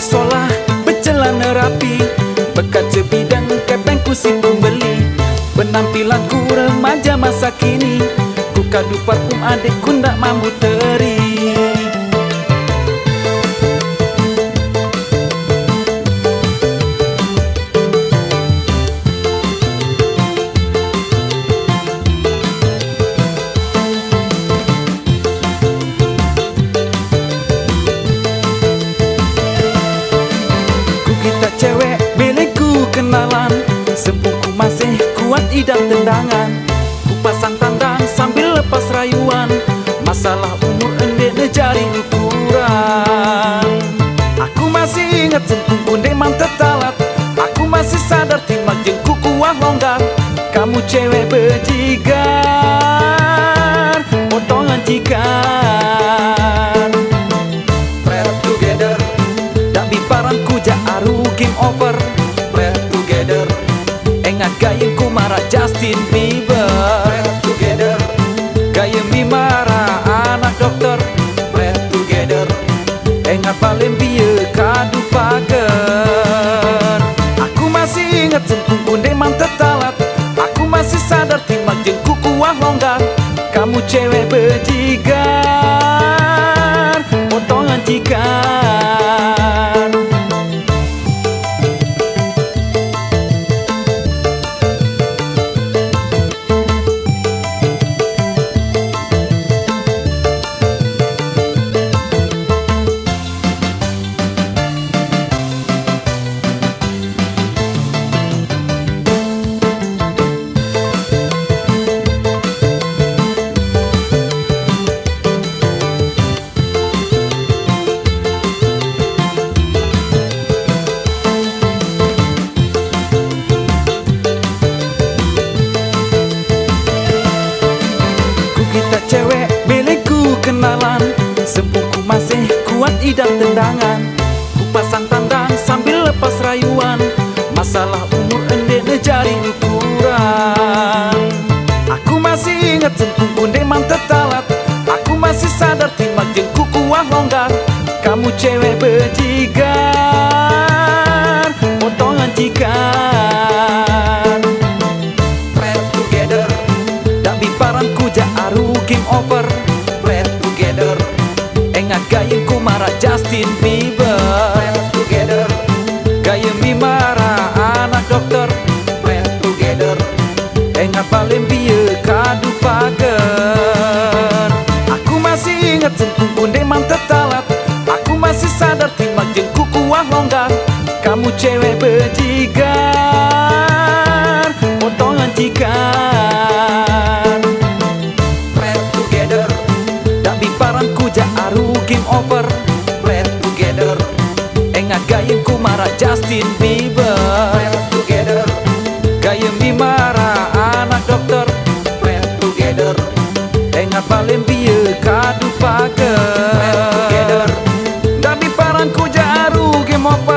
Solah, Bercelana rapi. Berkaca bidang kepengku si pembeli. Penampilanku remaja masa kini. Ku kadu parfum adikku ndak mampu teri. Idam tendangan. Ku pasang tandang sambil lepas rayuan. Masalah umur endek nejari ukuran. Aku masih ingat sempuku deman tetalat. Aku masih sadar timak jengku kuah longgar. Kamu cewek bejigar Potongan jigar Gaya mi marah anak dokter Pray together. Engat paling biar kadu pagar. Aku masih ingat sempung kunde tetalat. Aku masih sadar timak jengku kuah longgar. Kamu cewek bejigar kenalan Sempuku masih kuat idam tendangan. Ku pasang tandang sambil lepas rayuan. Masalah umur endek nejari ukuran Aku masih ingat marah Justin Bieber. Together. Gaya mi marah anak dokter. Pray together. Engat paling biar kadu pagar. Aku masih ingat sempung kunde tetalat. Aku masih sadar timak jengku kuah longgar. Kamu cewek bejigar paranku aru game over. Play together. Engat gaya ku marah Justin Bieber. Play together. Gaya mi marah anak dokter. Play together. Engat paling biar kadu pagar Play together. Tapi paranku aru game over